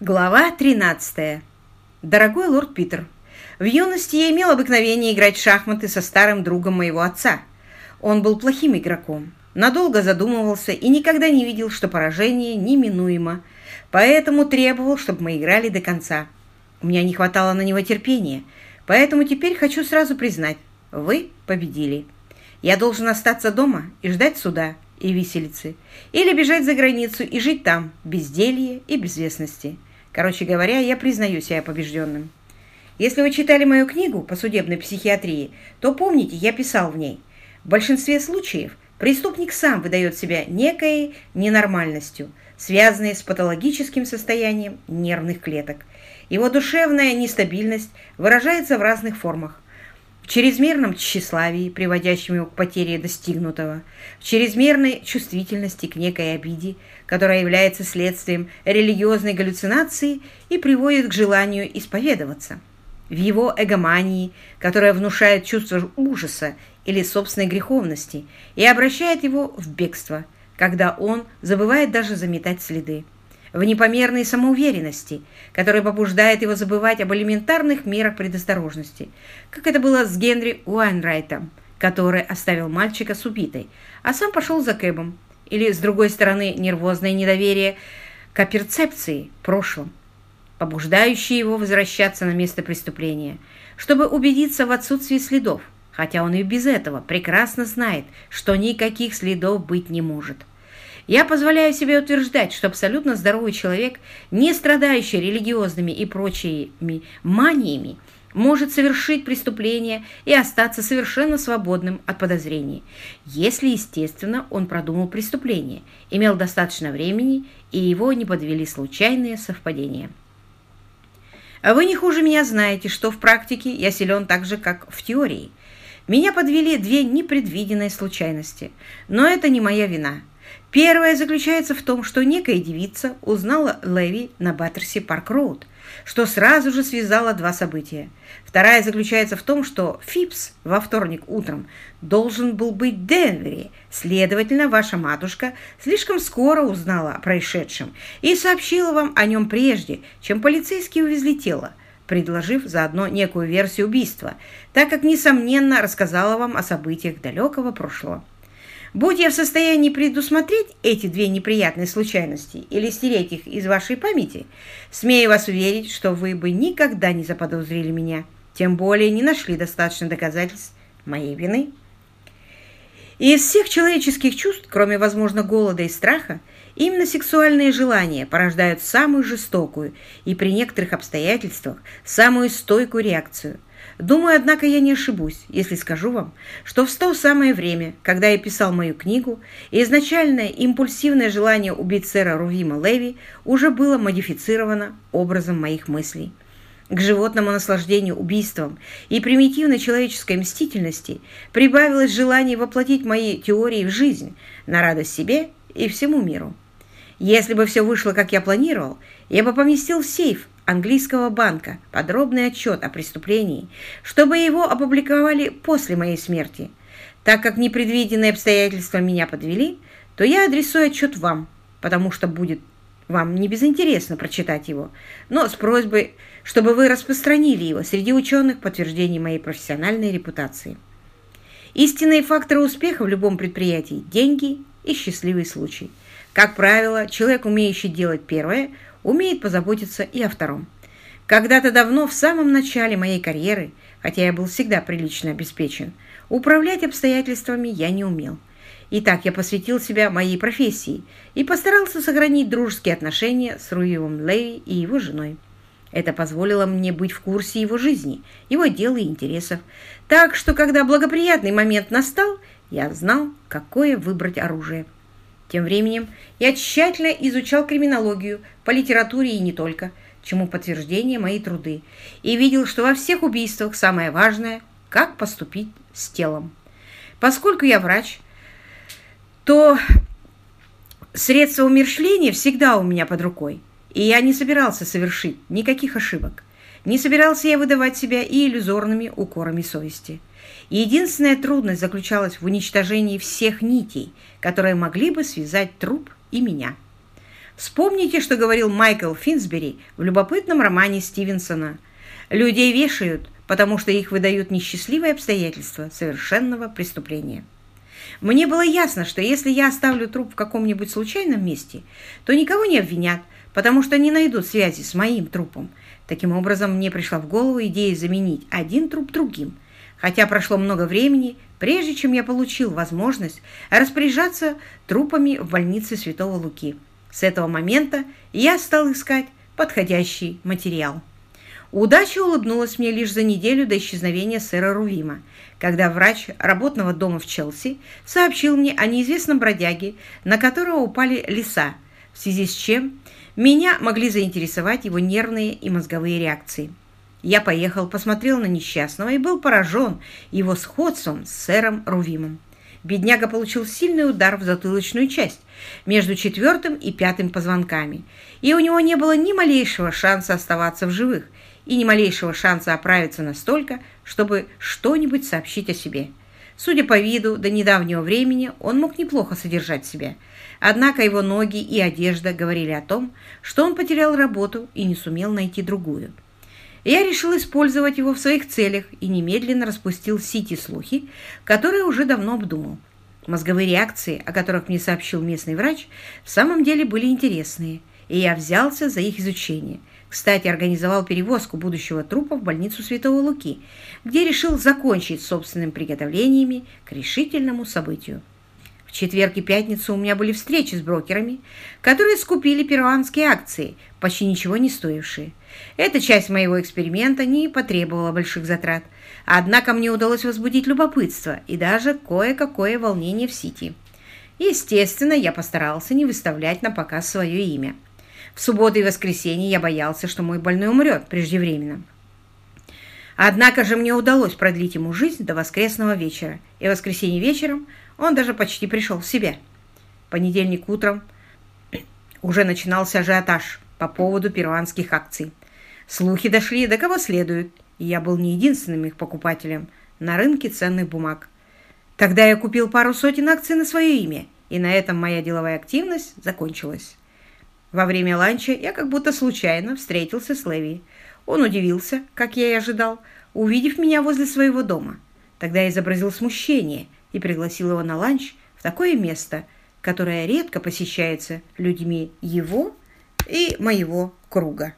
Глава 13. Дорогой лорд Питер, в юности я имел обыкновение играть в шахматы со старым другом моего отца. Он был плохим игроком, надолго задумывался и никогда не видел, что поражение неминуемо, поэтому требовал, чтобы мы играли до конца. У меня не хватало на него терпения, поэтому теперь хочу сразу признать, вы победили. Я должен остаться дома и ждать суда и виселицы, или бежать за границу и жить там, безделье и безвестности. Короче говоря, я признаю себя побежденным. Если вы читали мою книгу по судебной психиатрии, то помните, я писал в ней. В большинстве случаев преступник сам выдает себя некой ненормальностью, связанной с патологическим состоянием нервных клеток. Его душевная нестабильность выражается в разных формах в чрезмерном тщеславии, приводящем его к потере достигнутого, в чрезмерной чувствительности к некой обиде, которая является следствием религиозной галлюцинации и приводит к желанию исповедоваться, в его эгомании, которая внушает чувство ужаса или собственной греховности и обращает его в бегство, когда он забывает даже заметать следы в непомерной самоуверенности, которая побуждает его забывать об элементарных мерах предосторожности, как это было с Генри Уайнрайтом, который оставил мальчика с убитой, а сам пошел за Кэбом, или, с другой стороны, нервозное недоверие к перцепции в прошлом, побуждающее его возвращаться на место преступления, чтобы убедиться в отсутствии следов, хотя он и без этого прекрасно знает, что никаких следов быть не может. Я позволяю себе утверждать, что абсолютно здоровый человек, не страдающий религиозными и прочими маниями, может совершить преступление и остаться совершенно свободным от подозрений, если, естественно, он продумал преступление, имел достаточно времени и его не подвели случайные совпадения. Вы не хуже меня знаете, что в практике я силен так же, как в теории. Меня подвели две непредвиденные случайности, но это не моя вина – Первое заключается в том, что некая девица узнала Леви на Баттерси Парк Роуд, что сразу же связало два события. Вторая заключается в том, что Фипс во вторник утром должен был быть в Денвере, следовательно, ваша матушка слишком скоро узнала о происшедшем и сообщила вам о нем прежде, чем полицейские увезли тело, предложив заодно некую версию убийства, так как, несомненно, рассказала вам о событиях далекого прошлого. Будь я в состоянии предусмотреть эти две неприятные случайности или стереть их из вашей памяти, смею вас уверить, что вы бы никогда не заподозрили меня, тем более не нашли достаточно доказательств моей вины. И из всех человеческих чувств, кроме, возможно, голода и страха, именно сексуальные желания порождают самую жестокую и при некоторых обстоятельствах самую стойкую реакцию – Думаю, однако, я не ошибусь, если скажу вам, что в то самое время, когда я писал мою книгу, изначальное импульсивное желание убить сэра Рувима Леви уже было модифицировано образом моих мыслей. К животному наслаждению убийством и примитивной человеческой мстительности прибавилось желание воплотить мои теории в жизнь на радость себе и всему миру. Если бы все вышло, как я планировал, я бы поместил в сейф английского банка подробный отчет о преступлении, чтобы его опубликовали после моей смерти. Так как непредвиденные обстоятельства меня подвели, то я адресую отчет вам, потому что будет вам не безинтересно прочитать его, но с просьбой, чтобы вы распространили его среди ученых подтверждений моей профессиональной репутации. Истинные факторы успеха в любом предприятии – деньги и счастливый случай. Как правило, человек, умеющий делать первое, умеет позаботиться и о втором. Когда-то давно, в самом начале моей карьеры, хотя я был всегда прилично обеспечен, управлять обстоятельствами я не умел. Итак, я посвятил себя моей профессии и постарался сохранить дружеские отношения с Руевым Леви и его женой. Это позволило мне быть в курсе его жизни, его дел и интересов. Так что, когда благоприятный момент настал, я знал, какое выбрать оружие. Тем временем я тщательно изучал криминологию по литературе и не только, чему подтверждение мои труды, и видел, что во всех убийствах самое важное – как поступить с телом. Поскольку я врач, то средства умершления всегда у меня под рукой, и я не собирался совершить никаких ошибок. Не собирался я выдавать себя и иллюзорными укорами совести. Единственная трудность заключалась в уничтожении всех нитей, которые могли бы связать труп и меня. Вспомните, что говорил Майкл Финсбери в любопытном романе Стивенсона. «Людей вешают, потому что их выдают несчастливые обстоятельства совершенного преступления». Мне было ясно, что если я оставлю труп в каком-нибудь случайном месте, то никого не обвинят, потому что не найдут связи с моим трупом. Таким образом, мне пришла в голову идея заменить один труп другим. Хотя прошло много времени, прежде чем я получил возможность распоряжаться трупами в больнице Святого Луки. С этого момента я стал искать подходящий материал. Удача улыбнулась мне лишь за неделю до исчезновения сэра Рувима, когда врач работного дома в Челси сообщил мне о неизвестном бродяге, на которого упали леса, в связи с чем меня могли заинтересовать его нервные и мозговые реакции. Я поехал, посмотрел на несчастного и был поражен его сходством с сэром Рувимом. Бедняга получил сильный удар в затылочную часть между четвертым и пятым позвонками, и у него не было ни малейшего шанса оставаться в живых и ни малейшего шанса оправиться настолько, чтобы что-нибудь сообщить о себе. Судя по виду, до недавнего времени он мог неплохо содержать себя, однако его ноги и одежда говорили о том, что он потерял работу и не сумел найти другую. Я решил использовать его в своих целях и немедленно распустил сети слухи, которые уже давно обдумал. Мозговые реакции, о которых мне сообщил местный врач, в самом деле были интересные, и я взялся за их изучение. Кстати, организовал перевозку будущего трупа в больницу Святого Луки, где решил закончить собственными приготовлениями к решительному событию четверг и пятницу у меня были встречи с брокерами, которые скупили перуанские акции, почти ничего не стоившие. Эта часть моего эксперимента не потребовала больших затрат, однако мне удалось возбудить любопытство и даже кое-какое волнение в Сити. Естественно, я постарался не выставлять на показ свое имя. В субботу и воскресенье я боялся, что мой больной умрет преждевременно. Однако же мне удалось продлить ему жизнь до воскресного вечера, и в воскресенье вечером он даже почти пришел в себя. Понедельник утром уже начинался ажиотаж по поводу перуанских акций. Слухи дошли до кого следует, и я был не единственным их покупателем на рынке ценных бумаг. Тогда я купил пару сотен акций на свое имя, и на этом моя деловая активность закончилась. Во время ланча я как будто случайно встретился с Леви. Он удивился, как я и ожидал, увидев меня возле своего дома. Тогда я изобразил смущение и пригласил его на ланч в такое место, которое редко посещается людьми его и моего круга.